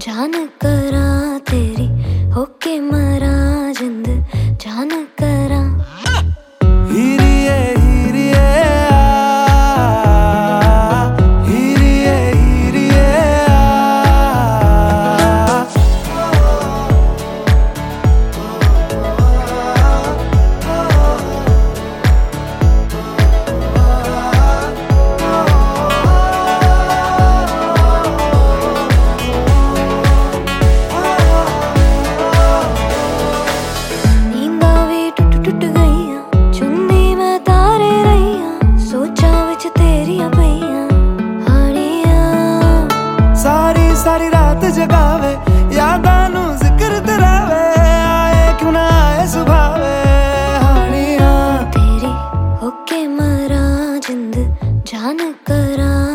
ਜਿੰਦ ਜਾਨ ਕਰਾਂ ਤੇਰੀ ਹੋ ਕੇ ਮਰਾਂ ਸਾਰੀ ਰਾਤ ਜਗਾਵੇ, ਯਾਦਾਂ ਨੂੰ ਜ਼ਿਕਰ ਤਰਾਵੇ ਆਏ ਕਿਉਂ ਨਾ ਆਏ ਸੁਭਾਵੇ? ਹਾਣੀਆਂ। ਤੇਰੀ ਹੋ ਕੇ ਮਰਾਂ ਜਿੰਦ ਜਾਨ ਕਰਾਂ।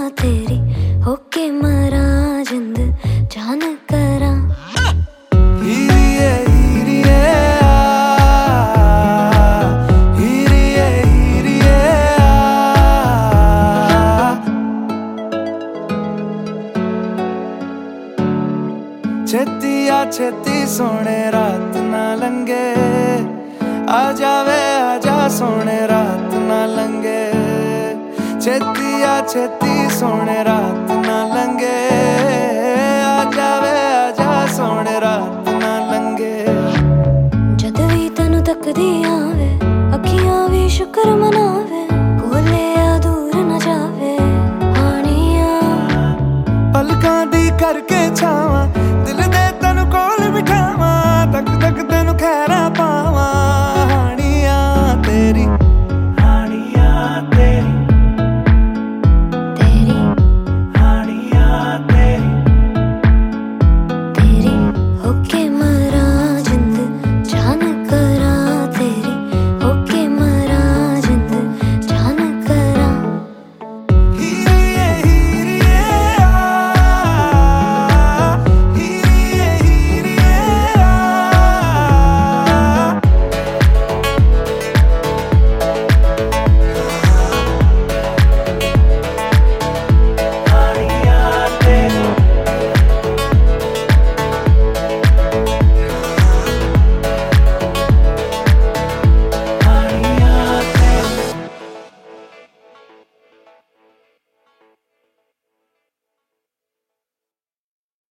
ਛੇਤੀ ਆ ਛੇਤੀ ਸੋਹਣੇ ਰਾਤ ਨਾ ਲੰਗੇ ਆ ਜਾਵੇ ਆ ਜਾ ਸੋਹਣੇ ਰਾਤ ਨਾ ਲੰਗੇ ਛੇਤੀ ਆ ਛੇਤੀ ਸੋਹਣੇ ਰਾਤ ਨਾ ਲੰਗੇ ਆ ਜਾਵੇ ਆ ਜਾ ਸੋਹਣੇ ਰਾਤ ਨਾ ਲੰਗੇ ਜਦ ਵੀ ਤੈਨੂੰ ਤੱਕਦੀ ਆਵੇ ਅੱਖੀਆਂ ਵੀ ਸ਼ੁਕਰ ਮਨਾਵੇ ਕੋਲੇ ਆ ਦੂਰ ਨਾ ਜਾਵੇ। ਹਾਣੀਆਂ। ਪਲਕਾਂ ਦੀ ਕਰਕੇ ਛਾਵਾਂ